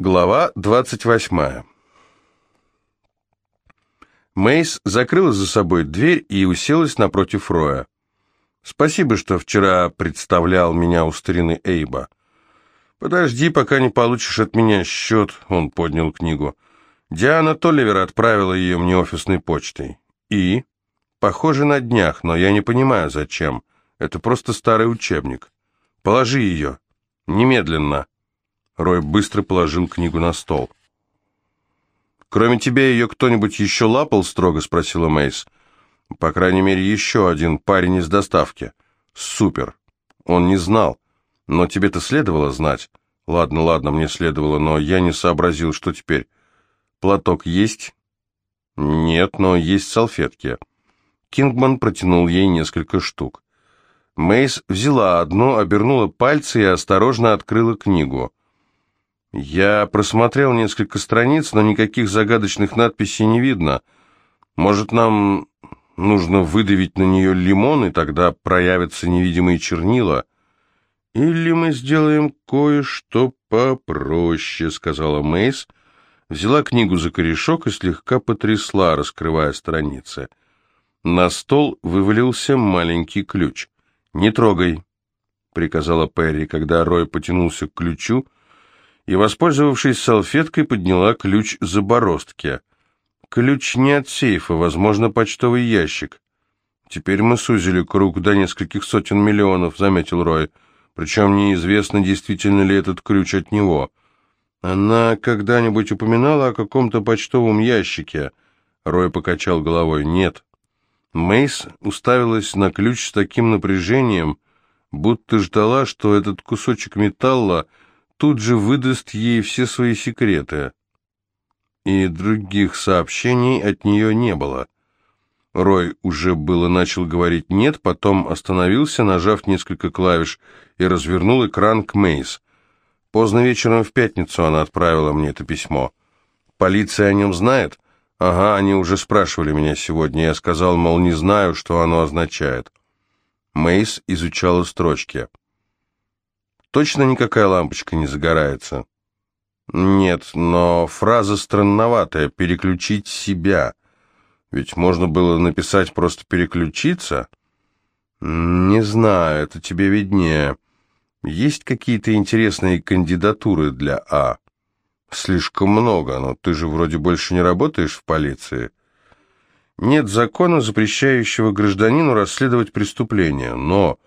Глава 28. Мейс закрыла за собой дверь и уселась напротив Роя. «Спасибо, что вчера представлял меня у старины Эйба. Подожди, пока не получишь от меня счет», — он поднял книгу. Диана Толливер отправила ее мне офисной почтой. «И?» «Похоже на днях, но я не понимаю, зачем. Это просто старый учебник. Положи ее. Немедленно». Рой быстро положил книгу на стол. «Кроме тебя ее кто-нибудь еще лапал?» — строго спросила Мейс. «По крайней мере, еще один парень из доставки». «Супер! Он не знал. Но тебе-то следовало знать». «Ладно, ладно, мне следовало, но я не сообразил, что теперь. Платок есть?» «Нет, но есть салфетки». Кингман протянул ей несколько штук. Мейс взяла одну, обернула пальцы и осторожно открыла книгу. Я просмотрел несколько страниц, но никаких загадочных надписей не видно. Может, нам нужно выдавить на нее лимон, и тогда проявятся невидимые чернила? Или мы сделаем кое-что попроще, сказала Мейс, взяла книгу за корешок и слегка потрясла, раскрывая страницы. На стол вывалился маленький ключ. «Не трогай», — приказала Перри, когда Рой потянулся к ключу, и, воспользовавшись салфеткой, подняла ключ за бороздки. Ключ не от сейфа, возможно, почтовый ящик. Теперь мы сузили круг до нескольких сотен миллионов, заметил Рой. Причем неизвестно, действительно ли этот ключ от него. Она когда-нибудь упоминала о каком-то почтовом ящике? Рой покачал головой. Нет. Мейс уставилась на ключ с таким напряжением, будто ждала, что этот кусочек металла тут же выдаст ей все свои секреты. И других сообщений от нее не было. Рой уже было начал говорить «нет», потом остановился, нажав несколько клавиш, и развернул экран к Мейс. Поздно вечером в пятницу она отправила мне это письмо. «Полиция о нем знает?» «Ага, они уже спрашивали меня сегодня. Я сказал, мол, не знаю, что оно означает». Мейс изучала строчки. Точно никакая лампочка не загорается? Нет, но фраза странноватая «переключить себя». Ведь можно было написать просто «переключиться». Не знаю, это тебе виднее. Есть какие-то интересные кандидатуры для А? Слишком много, но ты же вроде больше не работаешь в полиции. Нет закона, запрещающего гражданину расследовать преступления, но...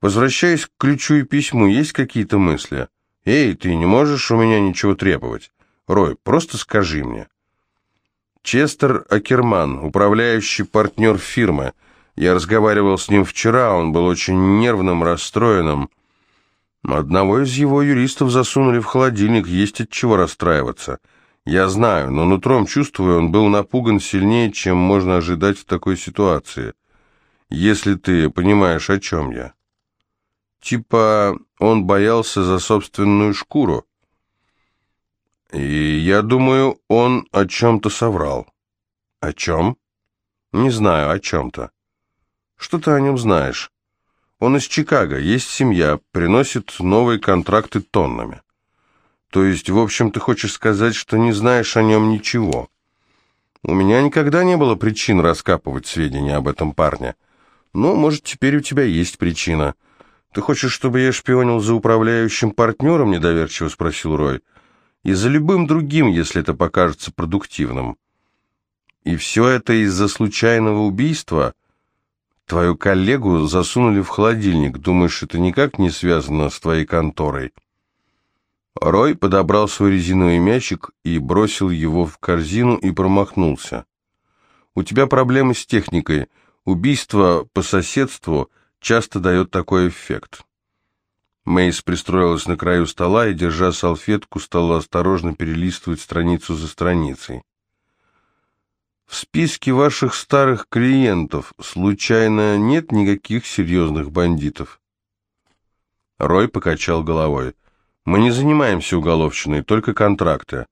Возвращаясь к ключу и письму, есть какие-то мысли? Эй, ты не можешь у меня ничего требовать. Рой, просто скажи мне. Честер Акерман, управляющий партнер фирмы. Я разговаривал с ним вчера, он был очень нервным, расстроенным. Одного из его юристов засунули в холодильник, есть от чего расстраиваться. Я знаю, но нутром чувствую, он был напуган сильнее, чем можно ожидать в такой ситуации. Если ты понимаешь, о чем я. Типа он боялся за собственную шкуру. И я думаю, он о чем-то соврал. О чем? Не знаю, о чем-то. Что ты о нем знаешь? Он из Чикаго, есть семья, приносит новые контракты тоннами. То есть, в общем, ты хочешь сказать, что не знаешь о нем ничего? У меня никогда не было причин раскапывать сведения об этом парне. Ну, может, теперь у тебя есть причина. «Ты хочешь, чтобы я шпионил за управляющим партнером?» – недоверчиво спросил Рой. «И за любым другим, если это покажется продуктивным». «И все это из-за случайного убийства?» «Твою коллегу засунули в холодильник. Думаешь, это никак не связано с твоей конторой?» Рой подобрал свой резиновый мячик и бросил его в корзину и промахнулся. «У тебя проблемы с техникой. Убийство по соседству часто дает такой эффект. Мейс пристроилась на краю стола и, держа салфетку, стала осторожно перелистывать страницу за страницей. «В списке ваших старых клиентов случайно нет никаких серьезных бандитов?» Рой покачал головой. «Мы не занимаемся уголовщиной, только контракты.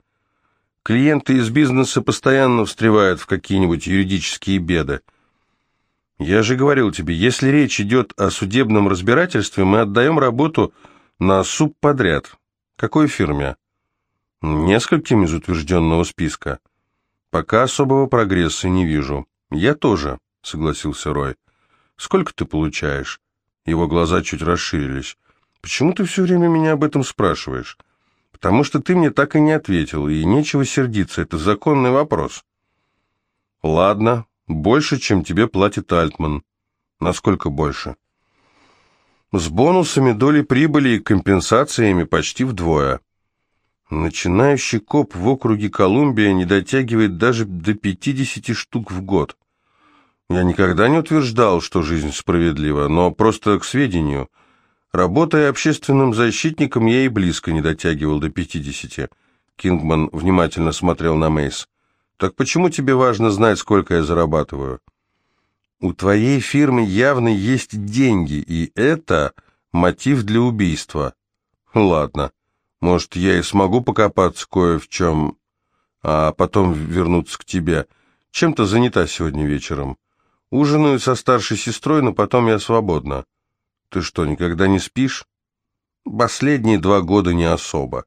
Клиенты из бизнеса постоянно встревают в какие-нибудь юридические беды. Я же говорил тебе, если речь идет о судебном разбирательстве, мы отдаем работу на субподряд. Какой фирме? Нескольким из утвержденного списка. Пока особого прогресса не вижу. Я тоже, согласился Рой. Сколько ты получаешь? Его глаза чуть расширились. Почему ты все время меня об этом спрашиваешь? Потому что ты мне так и не ответил, и нечего сердиться, это законный вопрос. Ладно, больше, чем тебе платит Альтман. Насколько больше? С бонусами, долей прибыли и компенсациями почти вдвое. Начинающий коп в округе Колумбия не дотягивает даже до 50 штук в год. Я никогда не утверждал, что жизнь справедлива, но просто к сведению. Работая общественным защитником, я и близко не дотягивал до 50. Кингман внимательно смотрел на Мейс. «Так почему тебе важно знать, сколько я зарабатываю?» «У твоей фирмы явно есть деньги, и это мотив для убийства». «Ладно». Может, я и смогу покопаться кое в чем, а потом вернуться к тебе. Чем-то занята сегодня вечером. Ужинаю со старшей сестрой, но потом я свободна. Ты что, никогда не спишь? Последние два года не особо.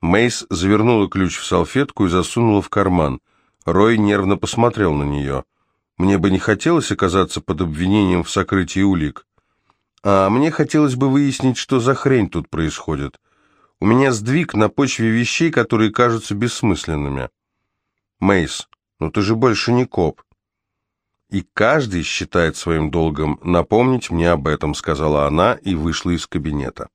Мейс завернула ключ в салфетку и засунула в карман. Рой нервно посмотрел на нее. Мне бы не хотелось оказаться под обвинением в сокрытии улик. А мне хотелось бы выяснить, что за хрень тут происходит. У меня сдвиг на почве вещей, которые кажутся бессмысленными. Мейс, ну ты же больше не коп. И каждый считает своим долгом напомнить мне об этом, сказала она и вышла из кабинета.